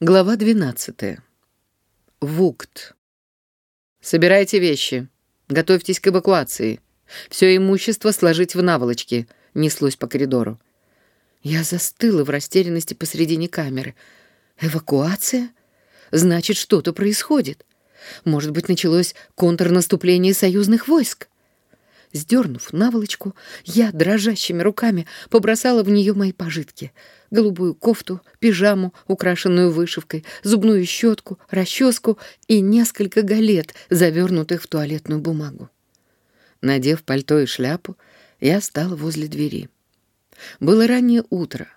Глава 12. Вукт. «Собирайте вещи. Готовьтесь к эвакуации. Все имущество сложить в наволочки», — неслось по коридору. Я застыла в растерянности посредине камеры. «Эвакуация? Значит, что-то происходит. Может быть, началось контрнаступление союзных войск?» Сдернув наволочку, я дрожащими руками побросала в нее мои пожитки. Голубую кофту, пижаму, украшенную вышивкой, зубную щетку, расческу и несколько галет, завернутых в туалетную бумагу. Надев пальто и шляпу, я стала возле двери. Было раннее утро.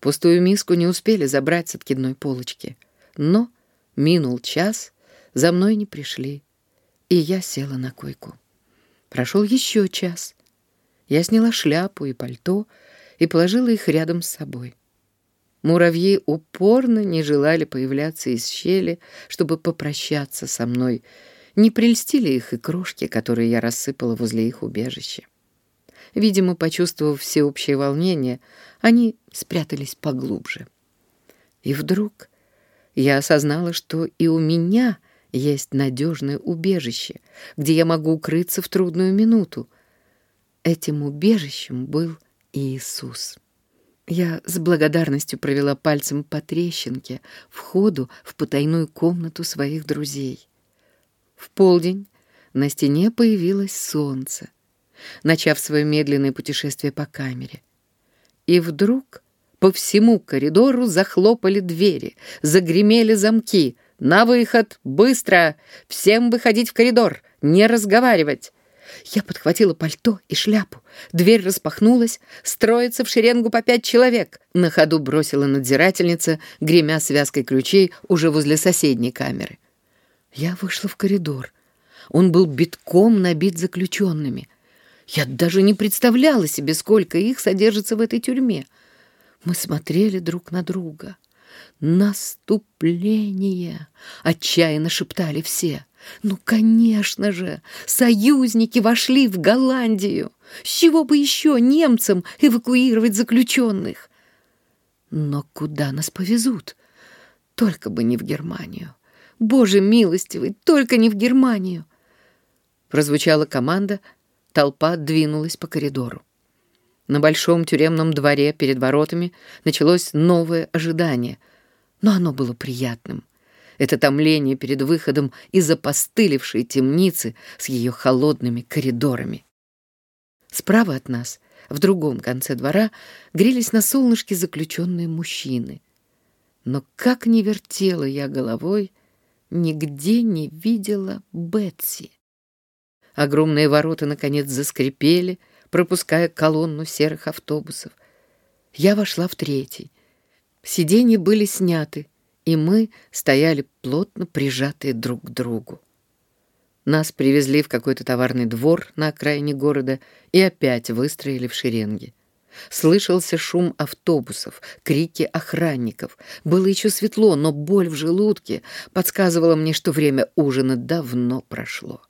Пустую миску не успели забрать с откидной полочки. Но минул час, за мной не пришли, и я села на койку. Прошел еще час. Я сняла шляпу и пальто и положила их рядом с собой. Муравьи упорно не желали появляться из щели, чтобы попрощаться со мной. Не прельстили их и крошки, которые я рассыпала возле их убежища. Видимо, почувствовав всеобщее волнение, они спрятались поглубже. И вдруг я осознала, что и у меня — есть надежное убежище, где я могу укрыться в трудную минуту. Этим убежищем был Иисус. Я с благодарностью провела пальцем по трещинке, входу в потайную комнату своих друзей. В полдень на стене появилось солнце, начав свое медленное путешествие по камере. И вдруг по всему коридору захлопали двери, загремели замки — «На выход! Быстро! Всем выходить в коридор! Не разговаривать!» Я подхватила пальто и шляпу. Дверь распахнулась. Строится в шеренгу по пять человек. На ходу бросила надзирательница, гремя связкой ключей уже возле соседней камеры. Я вышла в коридор. Он был битком набит заключенными. Я даже не представляла себе, сколько их содержится в этой тюрьме. Мы смотрели друг на друга. «Наступление!» — отчаянно шептали все. «Ну, конечно же! Союзники вошли в Голландию! С чего бы еще немцам эвакуировать заключенных?» «Но куда нас повезут? Только бы не в Германию! Боже милостивый, только не в Германию!» Прозвучала команда, толпа двинулась по коридору. На большом тюремном дворе перед воротами началось новое ожидание — но оно было приятным. Это томление перед выходом из опостылевшей темницы с ее холодными коридорами. Справа от нас, в другом конце двора, грелись на солнышке заключенные мужчины. Но как ни вертела я головой, нигде не видела Бетси. Огромные ворота, наконец, заскрипели, пропуская колонну серых автобусов. Я вошла в третий — Сиденья были сняты, и мы стояли плотно прижатые друг к другу. Нас привезли в какой-то товарный двор на окраине города и опять выстроили в шеренги. Слышался шум автобусов, крики охранников. Было еще светло, но боль в желудке подсказывала мне, что время ужина давно прошло.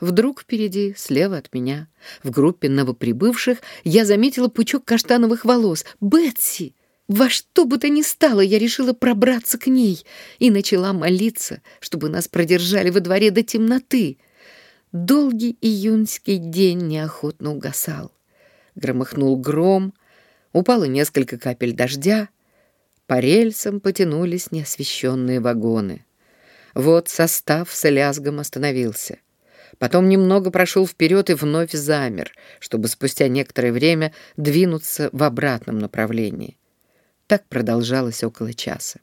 Вдруг впереди, слева от меня, в группе новоприбывших, я заметила пучок каштановых волос. «Бетси!» Во что бы то ни стало, я решила пробраться к ней и начала молиться, чтобы нас продержали во дворе до темноты. Долгий июньский день неохотно угасал. Громыхнул гром, упало несколько капель дождя, по рельсам потянулись неосвещенные вагоны. Вот состав с лязгом остановился. Потом немного прошел вперед и вновь замер, чтобы спустя некоторое время двинуться в обратном направлении. Так продолжалось около часа.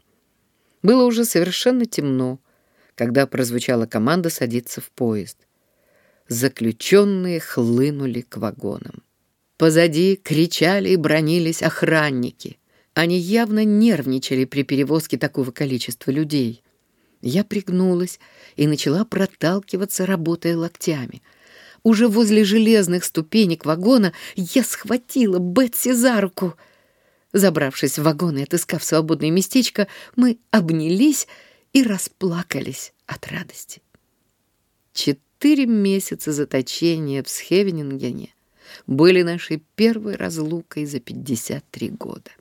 Было уже совершенно темно, когда прозвучала команда садиться в поезд. Заключенные хлынули к вагонам. Позади кричали и бронились охранники. Они явно нервничали при перевозке такого количества людей. Я пригнулась и начала проталкиваться, работая локтями. Уже возле железных ступенек вагона я схватила Бетси за руку — Забравшись в вагон и отыскав свободное местечко, мы обнялись и расплакались от радости. Четыре месяца заточения в Схевенингене были нашей первой разлукой за 53 года.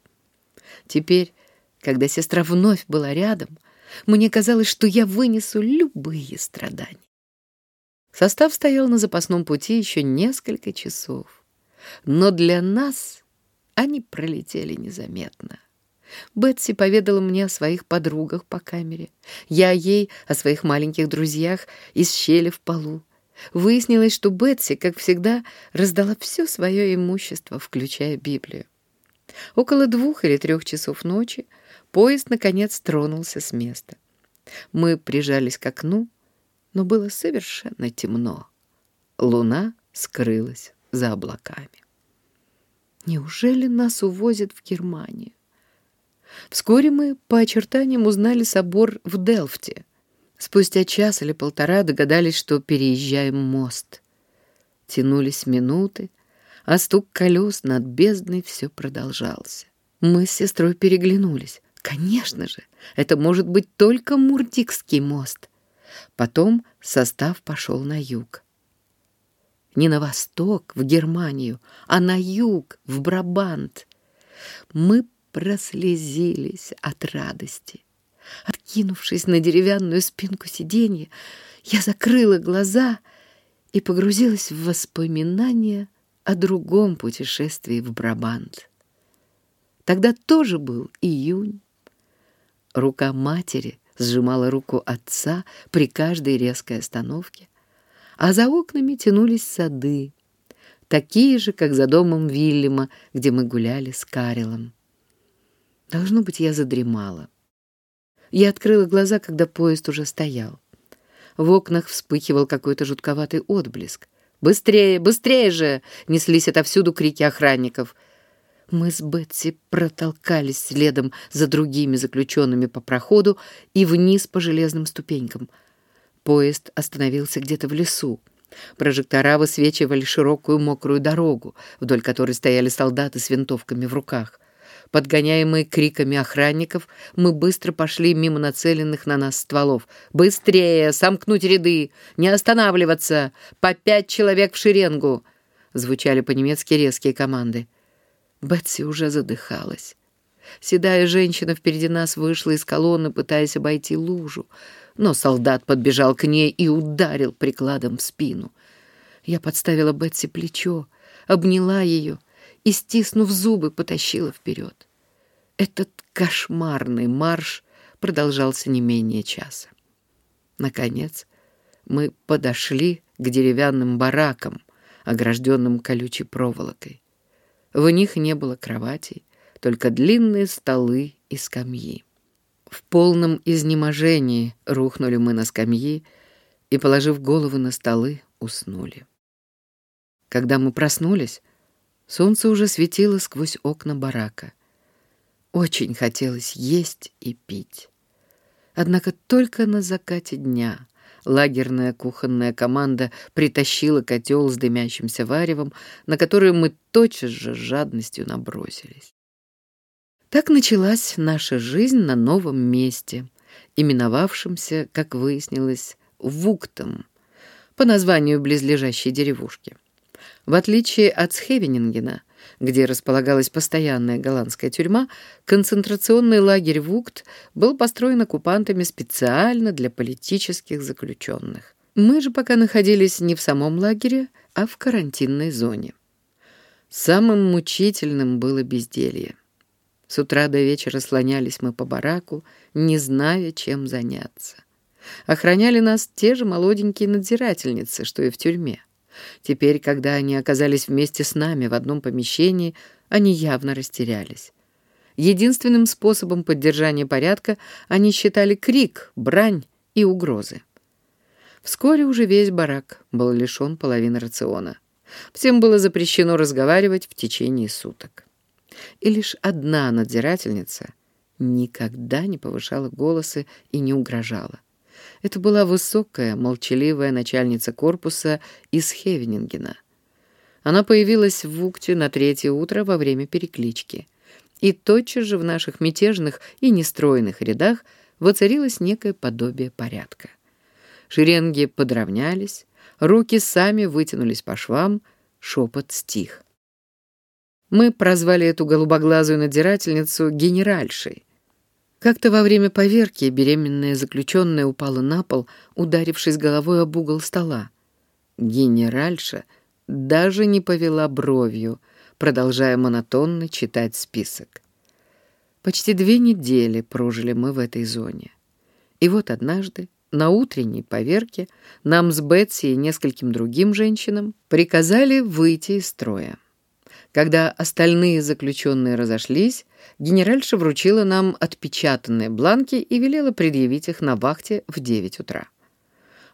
Теперь, Когда сестра вновь была рядом, мне казалось, что я вынесу любые страдания. Состав стоял на запасном пути еще несколько часов, но для нас они пролетели незаметно. Бетси поведала мне о своих подругах по камере. Я ей о своих маленьких друзьях из щели в полу. Выяснилось, что Бетси, как всегда, раздала все свое имущество, включая Библию. Около двух или трех часов ночи поезд, наконец, тронулся с места. Мы прижались к окну, но было совершенно темно. Луна скрылась за облаками. Неужели нас увозят в Германию? Вскоре мы по очертаниям узнали собор в Делфте. Спустя час или полтора догадались, что переезжаем мост. Тянулись минуты, а стук колес над бездной все продолжался. Мы с сестрой переглянулись. Конечно же, это может быть только Мурдикский мост. Потом состав пошел на юг. Не на восток, в Германию, а на юг, в Брабант. Мы прослезились от радости. Откинувшись на деревянную спинку сиденья, я закрыла глаза и погрузилась в воспоминания о другом путешествии в Брабант. Тогда тоже был июнь. Рука матери сжимала руку отца при каждой резкой остановке, а за окнами тянулись сады, такие же, как за домом Вильяма, где мы гуляли с Карелом. Должно быть, я задремала. Я открыла глаза, когда поезд уже стоял. В окнах вспыхивал какой-то жутковатый отблеск. «Быстрее, быстрее же!» — неслись отовсюду крики охранников. Мы с Бетси протолкались следом за другими заключенными по проходу и вниз по железным ступенькам. Поезд остановился где-то в лесу. Прожектора высвечивали широкую мокрую дорогу, вдоль которой стояли солдаты с винтовками в руках. Подгоняемые криками охранников, мы быстро пошли мимо нацеленных на нас стволов. «Быстрее! Сомкнуть ряды! Не останавливаться! По пять человек в шеренгу!» Звучали по-немецки резкие команды. Бетси уже задыхалась. Седая женщина впереди нас вышла из колонны, пытаясь обойти лужу, но солдат подбежал к ней и ударил прикладом в спину. Я подставила Бетси плечо, обняла ее и, стиснув зубы, потащила вперед. Этот кошмарный марш продолжался не менее часа. Наконец, мы подошли к деревянным баракам, огражденным колючей проволокой. В них не было кроватей, только длинные столы и скамьи. В полном изнеможении рухнули мы на скамьи и, положив головы на столы, уснули. Когда мы проснулись, Солнце уже светило сквозь окна барака. Очень хотелось есть и пить. Однако только на закате дня лагерная кухонная команда притащила котел с дымящимся варевом, на который мы тотчас же с жадностью набросились. Так началась наша жизнь на новом месте, именовавшемся, как выяснилось, Вуктом, по названию близлежащей деревушки. В отличие от Схевенингена, где располагалась постоянная голландская тюрьма, концентрационный лагерь Вукт был построен оккупантами специально для политических заключенных. Мы же пока находились не в самом лагере, а в карантинной зоне. Самым мучительным было безделье. С утра до вечера слонялись мы по бараку, не зная, чем заняться. Охраняли нас те же молоденькие надзирательницы, что и в тюрьме. Теперь, когда они оказались вместе с нами в одном помещении, они явно растерялись. Единственным способом поддержания порядка они считали крик, брань и угрозы. Вскоре уже весь барак был лишен половины рациона. Всем было запрещено разговаривать в течение суток. И лишь одна надзирательница никогда не повышала голоса и не угрожала. Это была высокая, молчаливая начальница корпуса из Хевенингена. Она появилась в Вукте на третье утро во время переклички. И тотчас же в наших мятежных и нестроенных рядах воцарилось некое подобие порядка. Шеренги подровнялись, руки сами вытянулись по швам, шепот стих. Мы прозвали эту голубоглазую надзирательницу генеральшей. Как-то во время поверки беременная заключенная упала на пол, ударившись головой об угол стола. Генеральша даже не повела бровью, продолжая монотонно читать список. Почти две недели прожили мы в этой зоне. И вот однажды, на утренней поверке, нам с Бетси и нескольким другим женщинам приказали выйти из строя. Когда остальные заключенные разошлись, генеральша вручила нам отпечатанные бланки и велела предъявить их на вахте в 9 утра.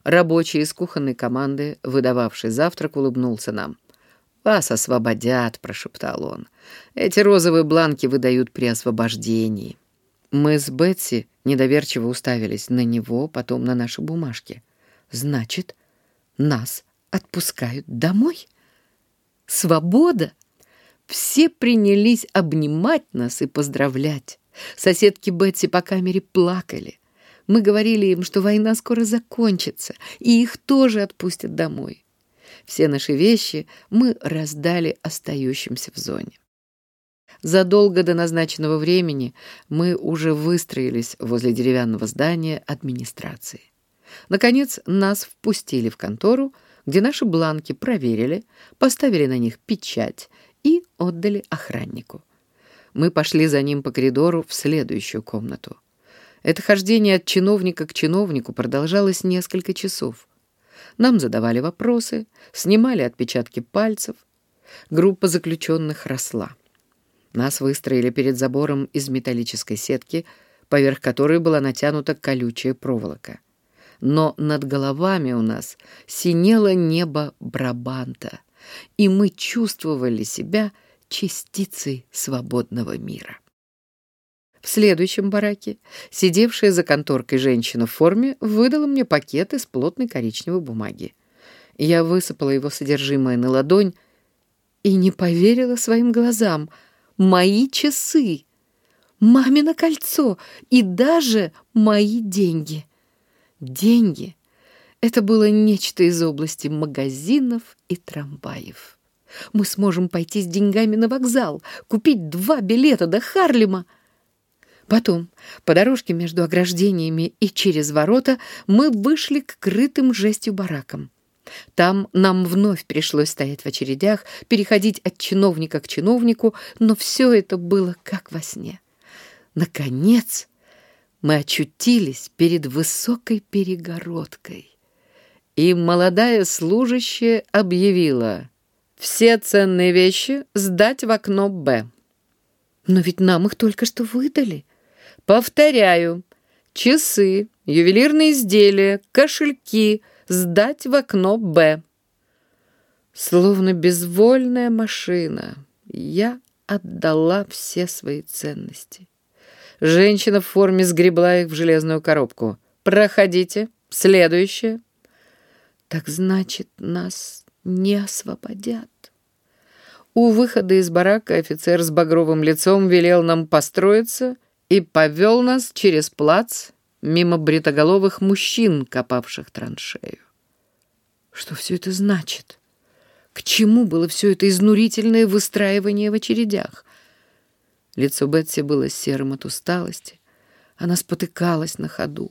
Рабочий из кухонной команды, выдававший завтрак, улыбнулся нам. «Вас освободят», — прошептал он. «Эти розовые бланки выдают при освобождении». Мы с Бетси недоверчиво уставились на него, потом на наши бумажки. «Значит, нас отпускают домой? Свобода!» Все принялись обнимать нас и поздравлять. Соседки Бетси по камере плакали. Мы говорили им, что война скоро закончится, и их тоже отпустят домой. Все наши вещи мы раздали остающимся в зоне. Задолго до назначенного времени мы уже выстроились возле деревянного здания администрации. Наконец, нас впустили в контору, где наши бланки проверили, поставили на них печать и отдали охраннику. Мы пошли за ним по коридору в следующую комнату. Это хождение от чиновника к чиновнику продолжалось несколько часов. Нам задавали вопросы, снимали отпечатки пальцев. Группа заключенных росла. Нас выстроили перед забором из металлической сетки, поверх которой была натянута колючая проволока. Но над головами у нас синело небо Брабанта — и мы чувствовали себя частицей свободного мира. В следующем бараке сидевшая за конторкой женщина в форме выдала мне пакет из плотной коричневой бумаги. Я высыпала его содержимое на ладонь и не поверила своим глазам. Мои часы, мамино кольцо и даже мои деньги. Деньги — это было нечто из области магазинов и трамваев. Мы сможем пойти с деньгами на вокзал, купить два билета до Харлема. Потом, по дорожке между ограждениями и через ворота, мы вышли к крытым жестью баракам. Там нам вновь пришлось стоять в очередях, переходить от чиновника к чиновнику, но все это было как во сне. Наконец, мы очутились перед высокой перегородкой и молодая служащая объявила «Все ценные вещи сдать в окно «Б». «Но ведь нам их только что выдали». «Повторяю, часы, ювелирные изделия, кошельки сдать в окно «Б». Словно безвольная машина, я отдала все свои ценности. Женщина в форме сгребла их в железную коробку. «Проходите. Следующее». Так значит, нас не освободят. У выхода из барака офицер с багровым лицом велел нам построиться и повел нас через плац мимо бритоголовых мужчин, копавших траншею. Что все это значит? К чему было все это изнурительное выстраивание в очередях? Лицо Бетси было серым от усталости. Она спотыкалась на ходу.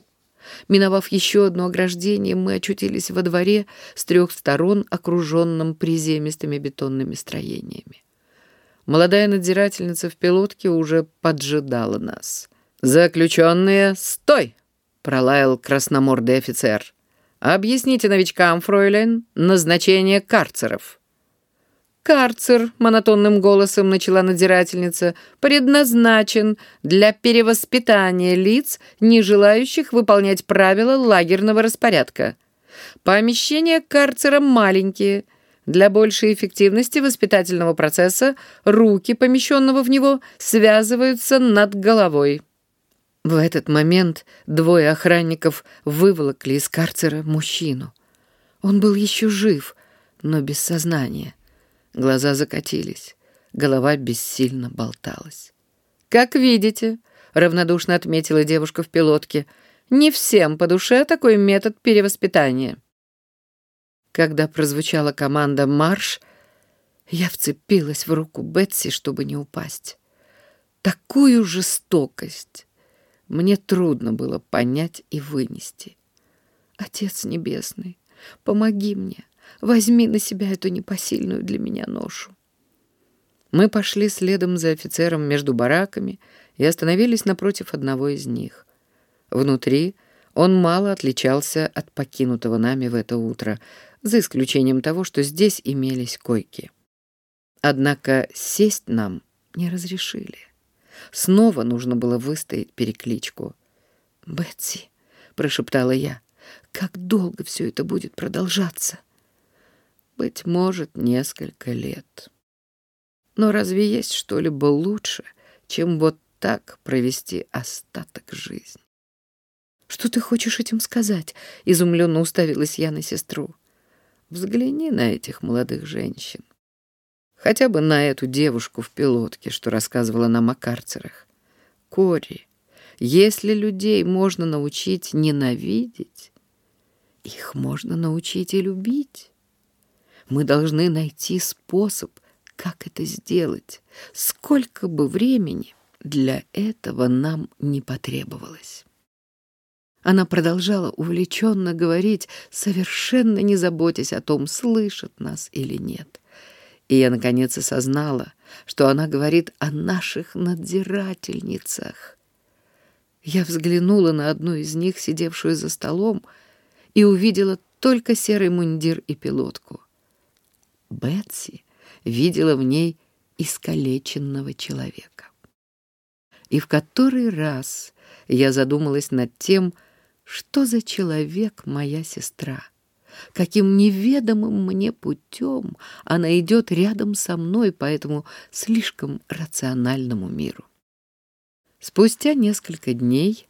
Миновав еще одно ограждение, мы очутились во дворе с трех сторон, окруженном приземистыми бетонными строениями. Молодая надзирательница в пилотке уже поджидала нас. «Заключенные, стой!» — пролаял красномордый офицер. «Объясните новичкам, фройлен, назначение карцеров». «Карцер», — монотонным голосом начала надзирательница, «предназначен для перевоспитания лиц, не желающих выполнять правила лагерного распорядка. Помещения карцера маленькие. Для большей эффективности воспитательного процесса руки помещенного в него связываются над головой». В этот момент двое охранников выволокли из карцера мужчину. Он был еще жив, но без сознания. Глаза закатились, голова бессильно болталась. «Как видите», — равнодушно отметила девушка в пилотке, «не всем по душе такой метод перевоспитания». Когда прозвучала команда «Марш», я вцепилась в руку Бетси, чтобы не упасть. Такую жестокость мне трудно было понять и вынести. Отец Небесный, помоги мне, возьми на себя эту непосильную для меня ношу. Мы пошли следом за офицером между бараками и остановились напротив одного из них. Внутри он мало отличался от покинутого нами в это утро, за исключением того, что здесь имелись койки. Однако сесть нам не разрешили. Снова нужно было выстоять перекличку. «Бетси», — прошептала я, — «как долго все это будет продолжаться?» «Быть может, несколько лет». Но разве есть что-либо лучше, чем вот так провести остаток жизни? «Что ты хочешь этим сказать?» — изумленно уставилась я на сестру. «Взгляни на этих молодых женщин. Хотя бы на эту девушку в пилотке, что рассказывала нам о карцерах. Кори, если людей можно научить ненавидеть, их можно научить и любить. Мы должны найти способ, как это сделать, сколько бы времени для этого нам не потребовалось. Она продолжала увлеченно говорить, совершенно не заботясь о том, слышат нас или нет. И я, наконец, осознала, что она говорит о наших надзирательницах. Я взглянула на одну из них, сидевшую за столом, и увидела только серый мундир и пилотку. Бетси видела в ней искалеченного человека. И в который раз я задумалась над тем, что за человек моя сестра, каким неведомым мне путем она идет рядом со мной по этому слишком рациональному миру. Спустя несколько дней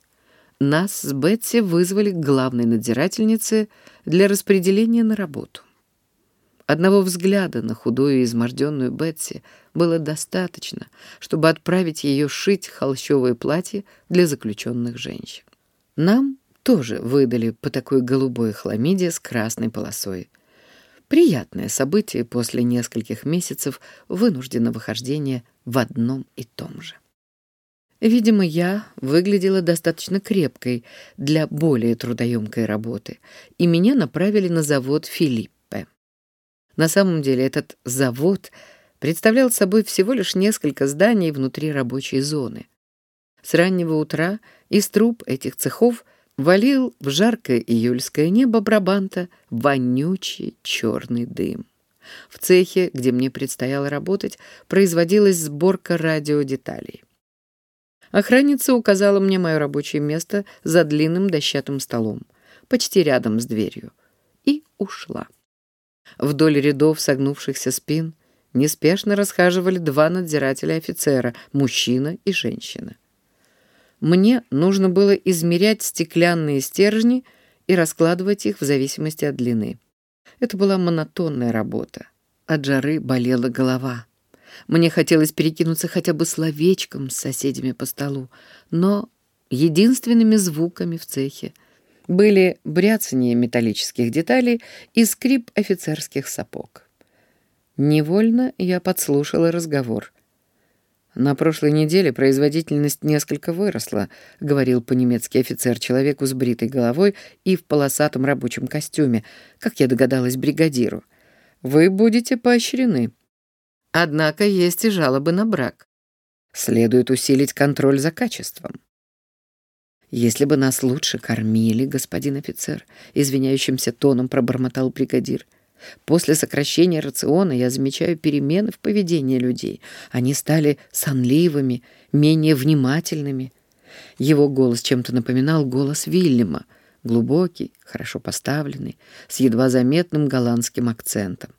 нас с Бетси вызвали к главной надзирательнице для распределения на работу. Одного взгляда на худую и изможденную Бетси было достаточно, чтобы отправить ее шить холщовое платье для заключенных женщин. Нам тоже выдали по такой голубой хламиде с красной полосой. Приятное событие после нескольких месяцев вынужденного хождения в одном и том же. Видимо, я выглядела достаточно крепкой для более трудоемкой работы, и меня направили на завод «Филипп». На самом деле этот завод представлял собой всего лишь несколько зданий внутри рабочей зоны. С раннего утра из труб этих цехов валил в жаркое июльское небо Брабанта вонючий черный дым. В цехе, где мне предстояло работать, производилась сборка радиодеталей. Охранница указала мне мое рабочее место за длинным дощатым столом, почти рядом с дверью, и ушла. Вдоль рядов согнувшихся спин неспешно расхаживали два надзирателя офицера, мужчина и женщина. Мне нужно было измерять стеклянные стержни и раскладывать их в зависимости от длины. Это была монотонная работа. От жары болела голова. Мне хотелось перекинуться хотя бы словечком с соседями по столу, но единственными звуками в цехе — были бряцание металлических деталей и скрип офицерских сапог. Невольно я подслушала разговор. «На прошлой неделе производительность несколько выросла», — говорил по-немецки офицер человеку с бритой головой и в полосатом рабочем костюме, как я догадалась бригадиру. «Вы будете поощрены. Однако есть и жалобы на брак. Следует усилить контроль за качеством. «Если бы нас лучше кормили, господин офицер», — извиняющимся тоном пробормотал бригадир. «После сокращения рациона я замечаю перемены в поведении людей. Они стали сонливыми, менее внимательными». Его голос чем-то напоминал голос Вильяма, глубокий, хорошо поставленный, с едва заметным голландским акцентом.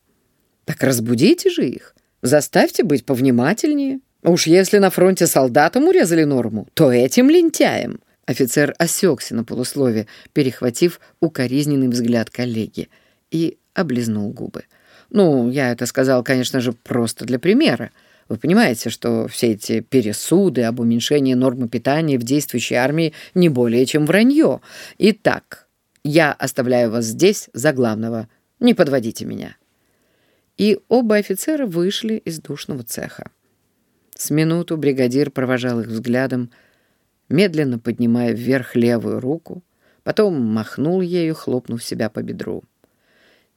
«Так разбудите же их, заставьте быть повнимательнее. Уж если на фронте солдатам урезали норму, то этим лентяем». Офицер осекся на полуслове, перехватив укоризненный взгляд коллеги, и облизнул губы. «Ну, я это сказал, конечно же, просто для примера. Вы понимаете, что все эти пересуды об уменьшении нормы питания в действующей армии не более чем вранье. Итак, я оставляю вас здесь за главного. Не подводите меня». И оба офицера вышли из душного цеха. С минуту бригадир провожал их взглядом, медленно поднимая вверх левую руку, потом махнул ею, хлопнув себя по бедру.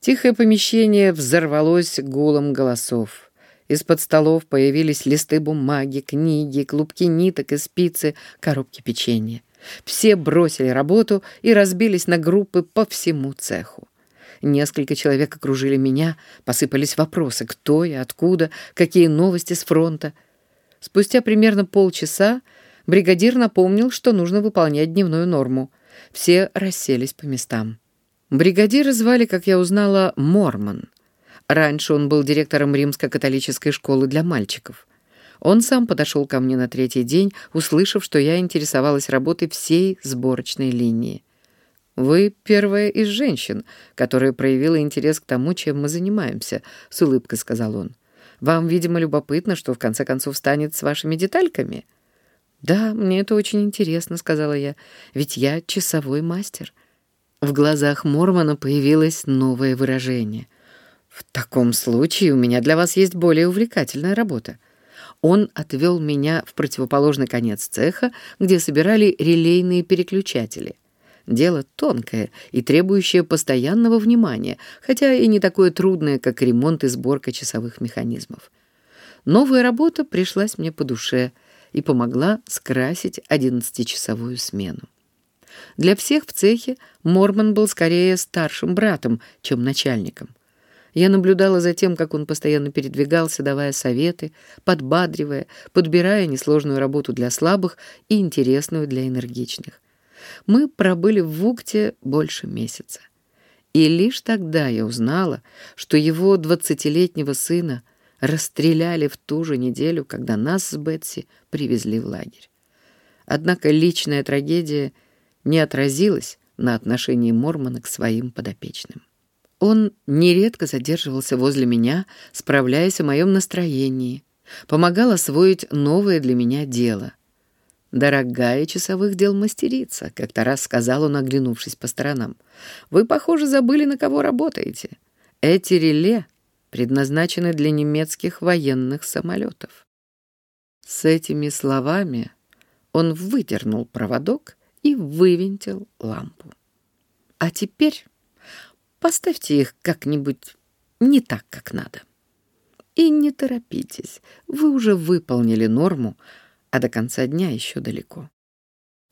Тихое помещение взорвалось гулом голосов. Из-под столов появились листы бумаги, книги, клубки ниток и спицы, коробки печенья. Все бросили работу и разбились на группы по всему цеху. Несколько человек окружили меня, посыпались вопросы, кто я, откуда, какие новости с фронта. Спустя примерно полчаса бригадир напомнил, что нужно выполнять дневную норму. Все расселись по местам. Бригадира звали, как я узнала, Мормон. Раньше он был директором римско-католической школы для мальчиков. Он сам подошел ко мне на третий день, услышав, что я интересовалась работой всей сборочной линии. «Вы первая из женщин, которая проявила интерес к тому, чем мы занимаемся», — с улыбкой сказал он. «Вам, видимо, любопытно, что в конце концов станет с вашими детальками?» «Да, мне это очень интересно», — сказала я, — «ведь я часовой мастер». В глазах Мормона появилось новое выражение. «В таком случае у меня для вас есть более увлекательная работа». Он отвел меня в противоположный конец цеха, где собирали релейные переключатели — Дело тонкое и требующее постоянного внимания, хотя и не такое трудное, как ремонт и сборка часовых механизмов. Новая работа пришлась мне по душе и помогла скрасить одиннадцатичасовую смену. Для всех в цехе Морман был скорее старшим братом, чем начальником. Я наблюдала за тем, как он постоянно передвигался, давая советы, подбадривая, подбирая несложную работу для слабых и интересную для энергичных мы пробыли в Вукте больше месяца. И лишь тогда я узнала, что его двадцатилетнего сына расстреляли в ту же неделю, когда нас с Бетси привезли в лагерь. Однако личная трагедия не отразилась на отношении Мормона к своим подопечным. Он нередко задерживался возле меня, справляясь о моем настроении, помогал освоить новое для меня дело — «Дорогая часовых дел мастерица», — как-то раз сказал он, оглянувшись по сторонам. «Вы, похоже, забыли, на кого работаете. Эти реле предназначены для немецких военных самолетов». С этими словами он выдернул проводок и вывинтил лампу. «А теперь поставьте их как-нибудь не так, как надо. И не торопитесь, вы уже выполнили норму, а до конца дня еще далеко.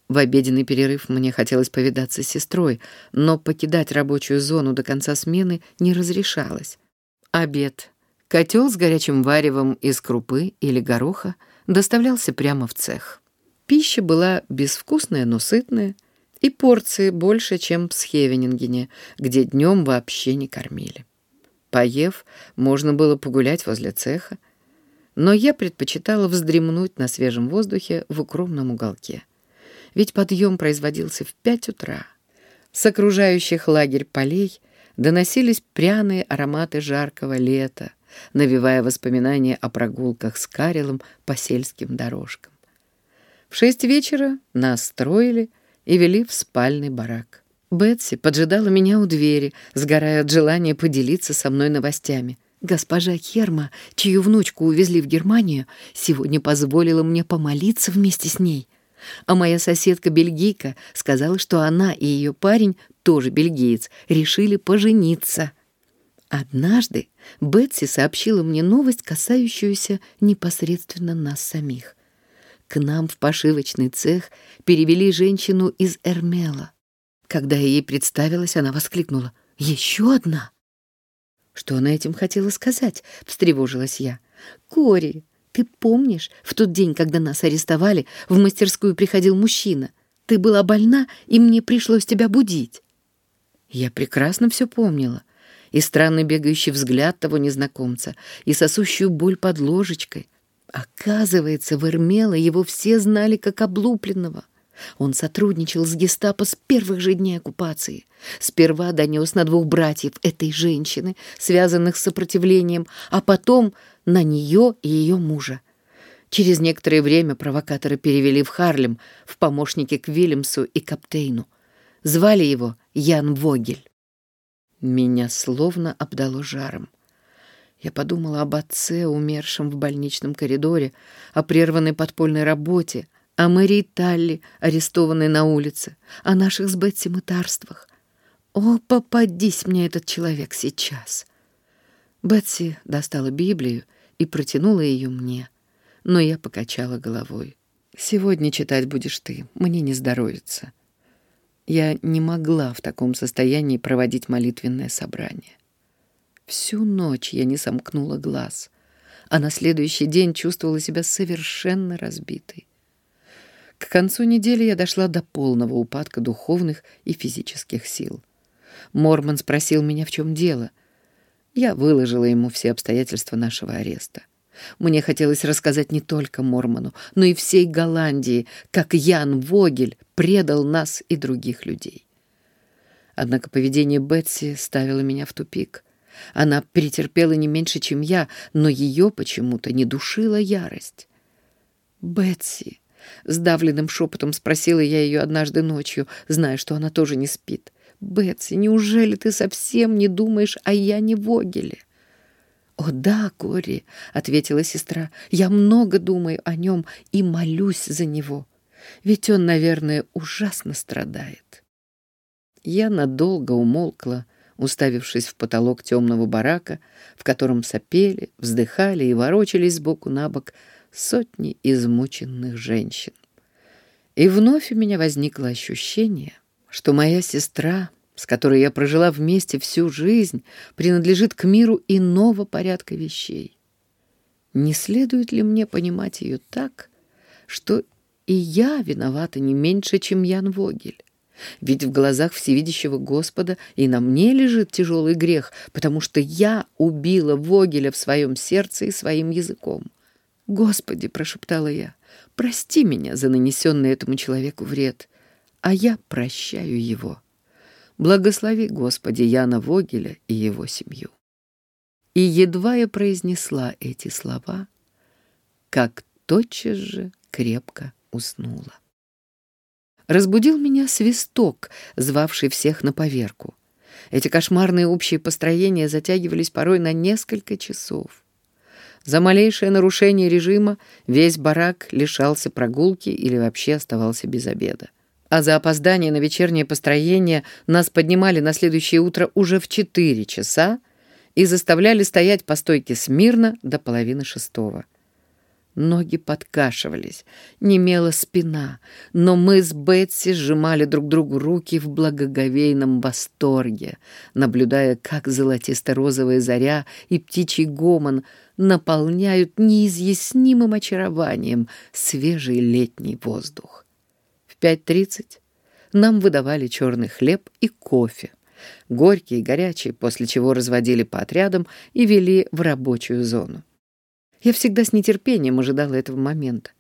В обеденный перерыв мне хотелось повидаться с сестрой, но покидать рабочую зону до конца смены не разрешалось. Обед. Котел с горячим варевом из крупы или гороха доставлялся прямо в цех. Пища была безвкусная, но сытная, и порции больше, чем в Схевенингене, где днем вообще не кормили. Поев, можно было погулять возле цеха, но я предпочитала вздремнуть на свежем воздухе в укромном уголке. Ведь подъем производился в пять утра. С окружающих лагерь полей доносились пряные ароматы жаркого лета, навевая воспоминания о прогулках с Карелом по сельским дорожкам. В шесть вечера нас строили и вели в спальный барак. Бетси поджидала меня у двери, сгорая от желания поделиться со мной новостями — Госпожа Херма, чью внучку увезли в Германию, сегодня позволила мне помолиться вместе с ней. А моя соседка-бельгийка сказала, что она и ее парень, тоже бельгиец, решили пожениться. Однажды Бетси сообщила мне новость, касающуюся непосредственно нас самих. К нам в пошивочный цех перевели женщину из Эрмела. Когда ей представилась, она воскликнула «Еще одна!» Что она этим хотела сказать? Встревожилась я. Кори, ты помнишь, в тот день, когда нас арестовали, в мастерскую приходил мужчина? Ты была больна, и мне пришлось тебя будить. Я прекрасно все помнила. И странный бегающий взгляд того незнакомца, и сосущую боль под ложечкой. Оказывается, в Эрмела его все знали как облупленного. Он сотрудничал с гестапо с первых же дней оккупации. Сперва донес на двух братьев этой женщины, связанных с сопротивлением, а потом на нее и ее мужа. Через некоторое время провокаторы перевели в Харлем, в помощники к Вильямсу и Каптейну. Звали его Ян Вогель. Меня словно обдало жаром. Я подумала об отце, умершем в больничном коридоре, о прерванной подпольной работе, о Мэри Талли, арестованной на улице, о наших с Бетси мытарствах. О, попадись мне этот человек сейчас! Бетси достала Библию и протянула ее мне, но я покачала головой. «Сегодня читать будешь ты, мне не здоровится». Я не могла в таком состоянии проводить молитвенное собрание. Всю ночь я не сомкнула глаз, а на следующий день чувствовала себя совершенно разбитой. К концу недели я дошла до полного упадка духовных и физических сил. Мормон спросил меня, в чем дело. Я выложила ему все обстоятельства нашего ареста. Мне хотелось рассказать не только Мормону, но и всей Голландии, как Ян Вогель предал нас и других людей. Однако поведение Бетси ставило меня в тупик. Она претерпела не меньше, чем я, но ее почему-то не душила ярость. «Бетси», — сдавленным шепотом спросила я ее однажды ночью, зная, что она тоже не спит. «Бетси, неужели ты совсем не думаешь о Яне Вогеле?» «О да, Кори», — ответила сестра, — «я много думаю о нем и молюсь за него. Ведь он, наверное, ужасно страдает». Я надолго умолкла, уставившись в потолок темного барака, в котором сопели, вздыхали и ворочались сбоку на бок сотни измученных женщин. И вновь у меня возникло ощущение, что моя сестра, с которой я прожила вместе всю жизнь, принадлежит к миру иного порядка вещей. Не следует ли мне понимать ее так, что и я виновата не меньше, чем Ян Вогель? Ведь в глазах всевидящего Господа и на мне лежит тяжелый грех, потому что я убила Вогеля в своем сердце и своим языком. «Господи!» — прошептала я. «Прости меня за нанесенный этому человеку вред, а я прощаю его. Благослови, Господи, Яна Вогеля и его семью». И едва я произнесла эти слова, как тотчас же крепко уснула. Разбудил меня свисток, звавший всех на поверку. Эти кошмарные общие построения затягивались порой на несколько часов. За малейшее нарушение режима весь барак лишался прогулки или вообще оставался без обеда. А за опоздание на вечернее построение нас поднимали на следующее утро уже в 4 часа и заставляли стоять по стойке смирно до половины шестого. Ноги подкашивались, немела спина, но мы с Бетси сжимали друг другу руки в благоговейном восторге, наблюдая, как золотисто-розовая заря и птичий гомон наполняют неизъяснимым очарованием свежий летний воздух. В 5.30 нам выдавали черный хлеб и кофе, горький и горячий, после чего разводили по отрядам и вели в рабочую зону. Я всегда с нетерпением ожидала этого момента,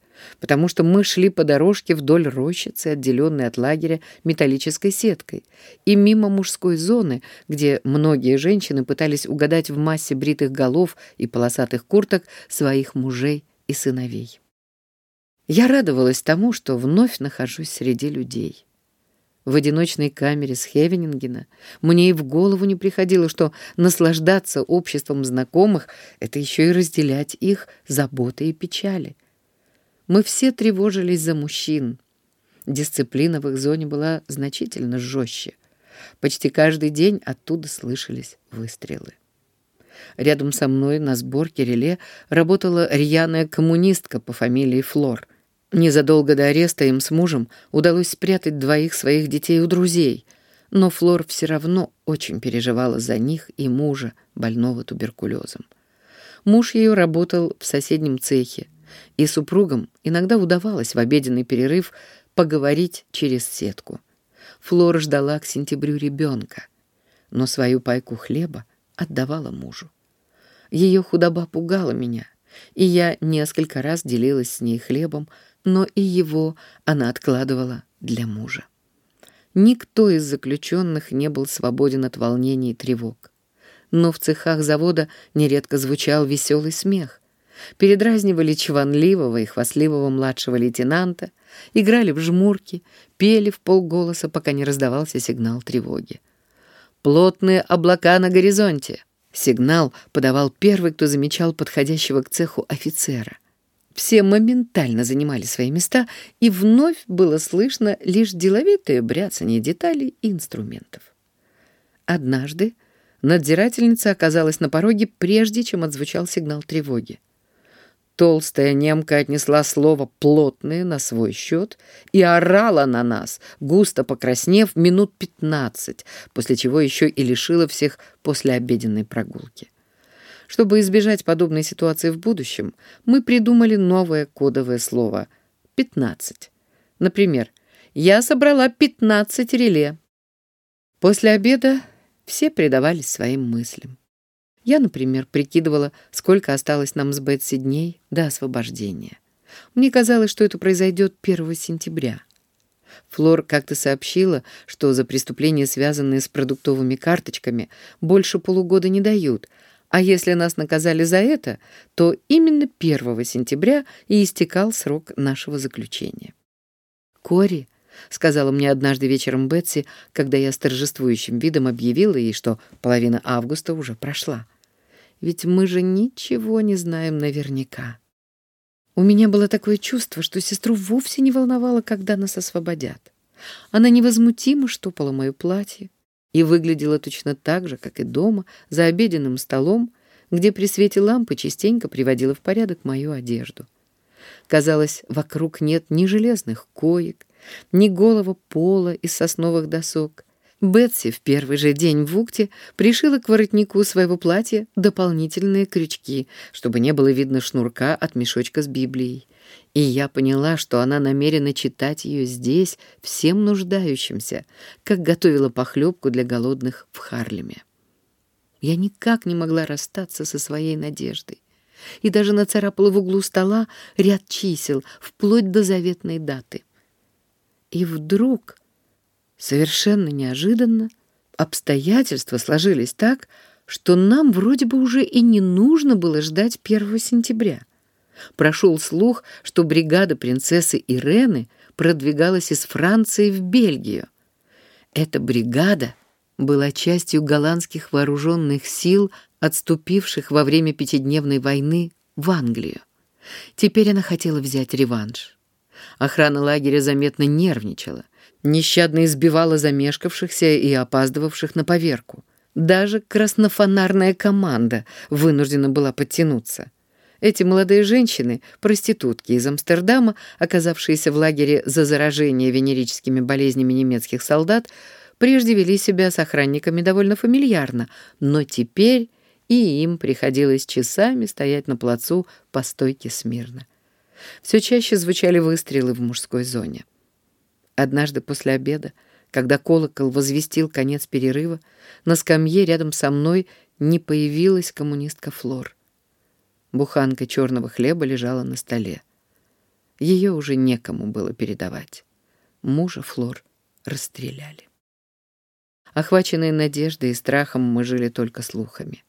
потому что мы шли по дорожке вдоль рощицы, отделенной от лагеря металлической сеткой, и мимо мужской зоны, где многие женщины пытались угадать в массе бритых голов и полосатых курток своих мужей и сыновей. Я радовалась тому, что вновь нахожусь среди людей в одиночной камере с Хевенингена, мне и в голову не приходило, что наслаждаться обществом знакомых — это еще и разделять их заботы и печали. Мы все тревожились за мужчин. Дисциплина в их зоне была значительно жестче. Почти каждый день оттуда слышались выстрелы. Рядом со мной на сборке реле работала рьяная коммунистка по фамилии Флор. Незадолго до ареста им с мужем удалось спрятать двоих своих детей у друзей, но Флор все равно очень переживала за них и мужа, больного туберкулезом. Муж ее работал в соседнем цехе, и супругам иногда удавалось в обеденный перерыв поговорить через сетку. Флора ждала к сентябрю ребенка, но свою пайку хлеба отдавала мужу. Ее худоба пугала меня, и я несколько раз делилась с ней хлебом, но и его она откладывала для мужа. Никто из заключенных не был свободен от волнений и тревог. Но в цехах завода нередко звучал веселый смех. Передразнивали чванливого и хвастливого младшего лейтенанта, играли в жмурки, пели в полголоса, пока не раздавался сигнал тревоги. «Плотные облака на горизонте!» Сигнал подавал первый, кто замечал подходящего к цеху офицера. Все моментально занимали свои места, и вновь было слышно лишь деловитое бряцание деталей и инструментов. Однажды надзирательница оказалась на пороге, прежде чем отзвучал сигнал тревоги. Толстая немка отнесла слово «плотные» на свой счет и орала на нас, густо покраснев минут пятнадцать, после чего еще и лишила всех послеобеденной прогулки. Чтобы избежать подобной ситуации в будущем, мы придумали новое кодовое слово «пятнадцать». Например, «Я собрала пятнадцать реле». После обеда все предавались своим мыслям. Я, например, прикидывала, сколько осталось нам с Бетси дней до освобождения. Мне казалось, что это произойдет 1 сентября. Флор как-то сообщила, что за преступления, связанные с продуктовыми карточками, больше полугода не дают, а если нас наказали за это, то именно 1 сентября и истекал срок нашего заключения. Кори — сказала мне однажды вечером Бетси, когда я с торжествующим видом объявила ей, что половина августа уже прошла. «Ведь мы же ничего не знаем наверняка». У меня было такое чувство, что сестру вовсе не волновало, когда нас освободят. Она невозмутимо штопала мое платье и выглядела точно так же, как и дома, за обеденным столом, где при свете лампы частенько приводила в порядок мою одежду. Казалось, вокруг нет ни железных коек, ни голого пола из сосновых досок. Бетси в первый же день в Укте пришила к воротнику своего платья дополнительные крючки, чтобы не было видно шнурка от мешочка с Библией. И я поняла, что она намерена читать ее здесь всем нуждающимся, как готовила похлебку для голодных в Харлеме. Я никак не могла расстаться со своей надеждой и даже нацарапала в углу стола ряд чисел, вплоть до заветной даты. И вдруг, совершенно неожиданно, обстоятельства сложились так, что нам вроде бы уже и не нужно было ждать 1 сентября. Прошел слух, что бригада принцессы Ирены продвигалась из Франции в Бельгию. Эта бригада была частью голландских вооруженных сил, отступивших во время пятидневной войны в Англию. Теперь она хотела взять реванш. Охрана лагеря заметно нервничала, нещадно избивала замешкавшихся и опаздывавших на поверку. Даже краснофонарная команда вынуждена была подтянуться. Эти молодые женщины, проститутки из Амстердама, оказавшиеся в лагере за заражение венерическими болезнями немецких солдат, прежде вели себя с охранниками довольно фамильярно, но теперь и им приходилось часами стоять на плацу по стойке смирно. Все чаще звучали выстрелы в мужской зоне. Однажды после обеда, когда колокол возвестил конец перерыва, на скамье рядом со мной не появилась коммунистка Флор. Буханка черного хлеба лежала на столе. Ее уже некому было передавать. Мужа Флор расстреляли. Охваченные надеждой и страхом мы жили только слухами.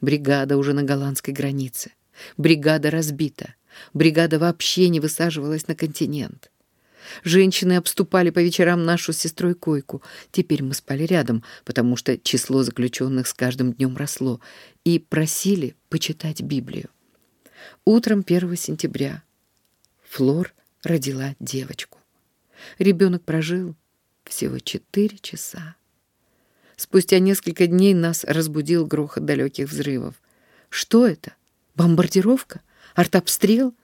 Бригада уже на голландской границе. Бригада разбита. Бригада вообще не высаживалась на континент. Женщины обступали по вечерам нашу с сестрой койку. Теперь мы спали рядом, потому что число заключенных с каждым днем росло, и просили почитать Библию. Утром 1 сентября Флор родила девочку. Ребенок прожил всего четыре часа. Спустя несколько дней нас разбудил грохот далеких взрывов. Что это? Бомбардировка? Артобстрел?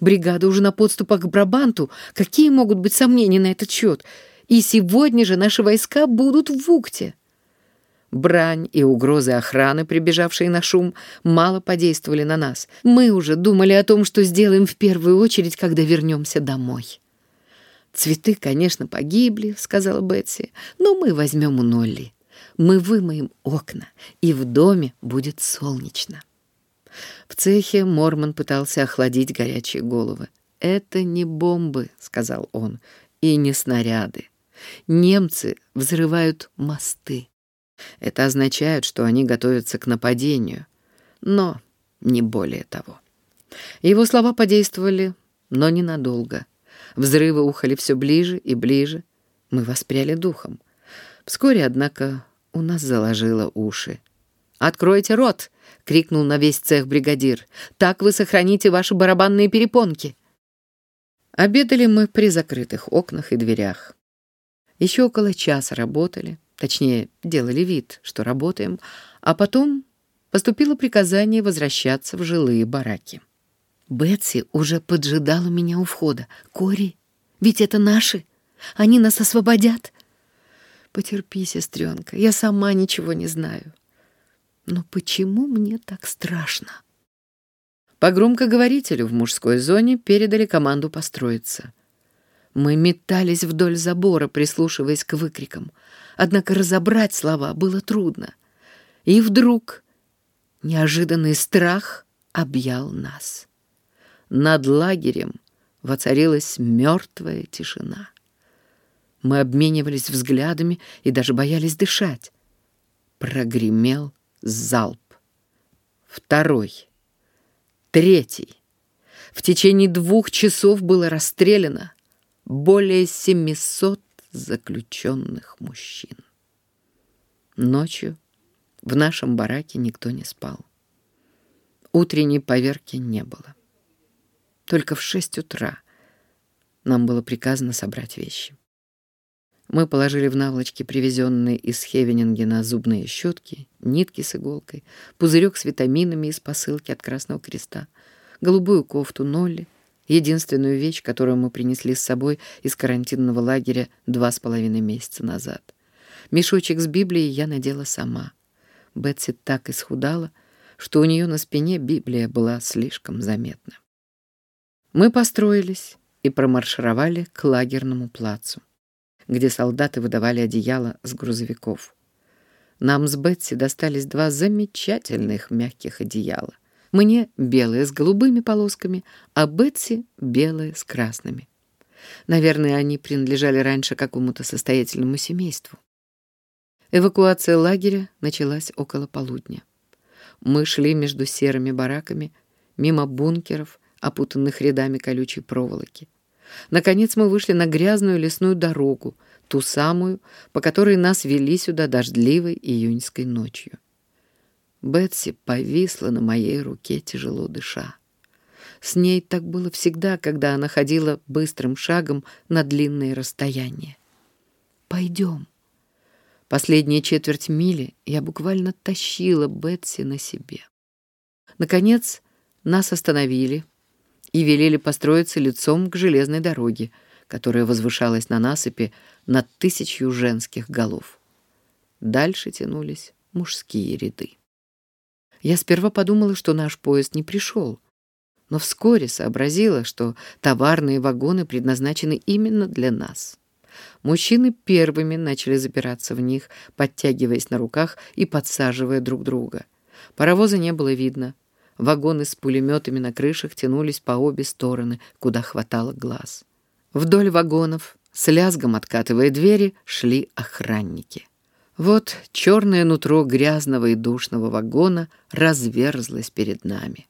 Бригада уже на подступах к Брабанту. Какие могут быть сомнения на этот счет? И сегодня же наши войска будут в Укте. Брань и угрозы охраны, прибежавшие на шум, мало подействовали на нас. Мы уже думали о том, что сделаем в первую очередь, когда вернемся домой. «Цветы, конечно, погибли», — сказала Бетси, — «но мы возьмем у Нолли. Мы вымоем окна, и в доме будет солнечно». В цехе Мормон пытался охладить горячие головы. «Это не бомбы», — сказал он, — «и не снаряды. Немцы взрывают мосты. Это означает, что они готовятся к нападению, но не более того». Его слова подействовали, но ненадолго. Взрывы ухали все ближе и ближе. Мы воспряли духом. Вскоре, однако, у нас заложило уши. «Откройте рот!» — крикнул на весь цех бригадир. «Так вы сохраните ваши барабанные перепонки!» Обедали мы при закрытых окнах и дверях. Еще около часа работали, точнее, делали вид, что работаем, а потом поступило приказание возвращаться в жилые бараки. Бетси уже поджидала меня у входа. «Кори, ведь это наши! Они нас освободят!» «Потерпи, сестренка, я сама ничего не знаю. Но почему мне так страшно?» По громкоговорителю в мужской зоне передали команду построиться. Мы метались вдоль забора, прислушиваясь к выкрикам. Однако разобрать слова было трудно. И вдруг неожиданный страх объял нас. Над лагерем воцарилась мертвая тишина. Мы обменивались взглядами и даже боялись дышать. Прогремел залп. Второй. Третий. В течение двух часов было расстреляно более 700 заключенных мужчин. Ночью в нашем бараке никто не спал. Утренней поверки не было. Только в шесть утра нам было приказано собрать вещи. Мы положили в наволочки привезенные из Хевенингена зубные щетки, нитки с иголкой, пузырек с витаминами из посылки от Красного Креста, голубую кофту Нолли, единственную вещь, которую мы принесли с собой из карантинного лагеря два с половиной месяца назад. Мешочек с Библией я надела сама. Бетси так исхудала, что у нее на спине Библия была слишком заметна. Мы построились и промаршировали к лагерному плацу, где солдаты выдавали одеяло с грузовиков. Нам с Бетси достались два замечательных мягких одеяла. Мне белые с голубыми полосками, а Бетси белые с красными. Наверное, они принадлежали раньше какому-то состоятельному семейству. Эвакуация лагеря началась около полудня. Мы шли между серыми бараками, мимо бункеров, опутанных рядами колючей проволоки. Наконец мы вышли на грязную лесную дорогу, ту самую, по которой нас вели сюда дождливой июньской ночью. Бетси повисла на моей руке, тяжело дыша. С ней так было всегда, когда она ходила быстрым шагом на длинные расстояния. «Пойдем». Последние четверть мили я буквально тащила Бетси на себе. Наконец, нас остановили, и велели построиться лицом к железной дороге, которая возвышалась на насыпи над тысячью женских голов. Дальше тянулись мужские ряды. Я сперва подумала, что наш поезд не пришел, но вскоре сообразила, что товарные вагоны предназначены именно для нас. Мужчины первыми начали запираться в них, подтягиваясь на руках и подсаживая друг друга. Паровоза не было видно, Вагоны с пулеметами на крышах тянулись по обе стороны, куда хватало глаз. Вдоль вагонов, с лязгом откатывая двери, шли охранники. Вот черное нутро грязного и душного вагона разверзлось перед нами.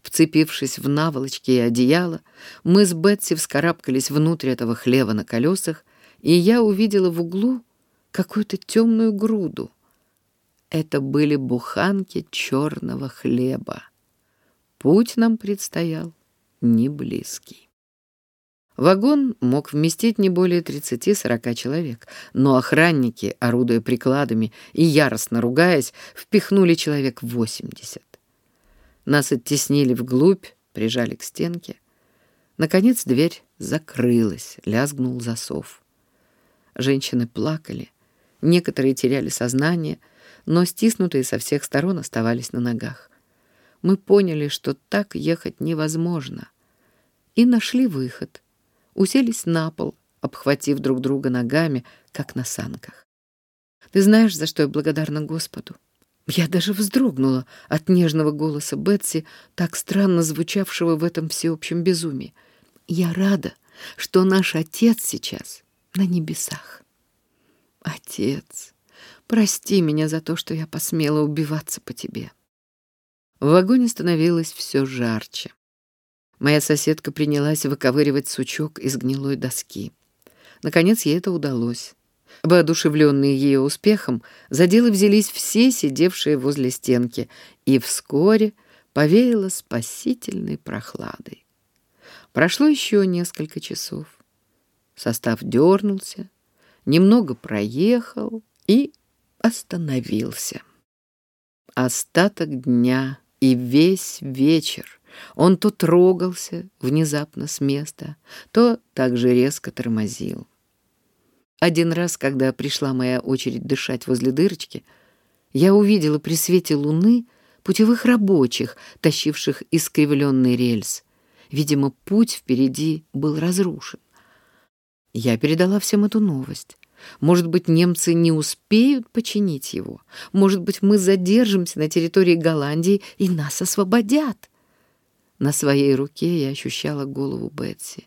Вцепившись в наволочки и одеяло, мы с Бетси вскарабкались внутрь этого хлева на колесах, и я увидела в углу какую-то темную груду. Это были буханки черного хлеба. Путь нам предстоял не близкий. Вагон мог вместить не более 30-40 человек, но охранники, орудуя прикладами и яростно ругаясь, впихнули человек 80. Нас оттеснили вглубь, прижали к стенке. Наконец дверь закрылась, лязгнул засов. Женщины плакали, некоторые теряли сознание, но стиснутые со всех сторон оставались на ногах мы поняли, что так ехать невозможно, и нашли выход. Уселись на пол, обхватив друг друга ногами, как на санках. Ты знаешь, за что я благодарна Господу? Я даже вздрогнула от нежного голоса Бетси, так странно звучавшего в этом всеобщем безумии. Я рада, что наш отец сейчас на небесах. Отец, прости меня за то, что я посмела убиваться по тебе. В вагоне становилось все жарче. Моя соседка принялась выковыривать сучок из гнилой доски. Наконец ей это удалось. Воодушевленные ее успехом, за дело взялись все сидевшие возле стенки, и вскоре повеяло спасительной прохладой. Прошло еще несколько часов. Состав дернулся, немного проехал и остановился. Остаток дня и весь вечер он то трогался внезапно с места, то также резко тормозил. Один раз, когда пришла моя очередь дышать возле дырочки, я увидела при свете луны путевых рабочих, тащивших искривленный рельс. Видимо, путь впереди был разрушен. Я передала всем эту новость. Может быть, немцы не успеют починить его. Может быть, мы задержимся на территории Голландии и нас освободят. На своей руке я ощущала голову Бетси.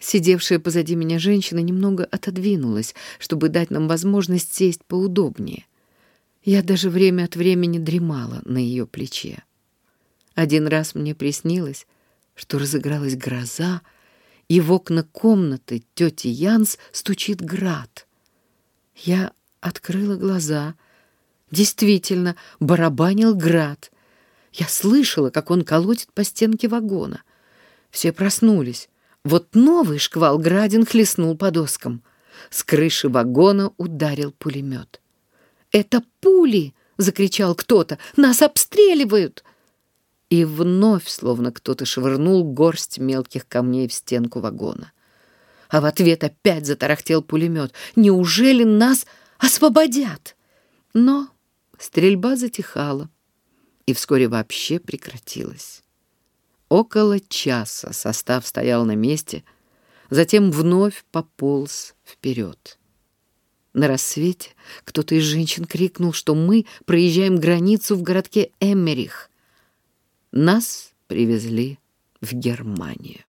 Сидевшая позади меня женщина немного отодвинулась, чтобы дать нам возможность сесть поудобнее. Я даже время от времени дремала на ее плече. Один раз мне приснилось, что разыгралась гроза, и в окна комнаты тети Янс стучит град. Я открыла глаза. Действительно, барабанил град. Я слышала, как он колотит по стенке вагона. Все проснулись. Вот новый шквал градин хлестнул по доскам. С крыши вагона ударил пулемет. «Это пули!» — закричал кто-то. «Нас обстреливают!» И вновь, словно кто-то швырнул горсть мелких камней в стенку вагона. А в ответ опять затарахтел пулемет. «Неужели нас освободят?» Но стрельба затихала и вскоре вообще прекратилась. Около часа состав стоял на месте, затем вновь пополз вперед. На рассвете кто-то из женщин крикнул, что мы проезжаем границу в городке Эммерих. Нас привезли в Германию.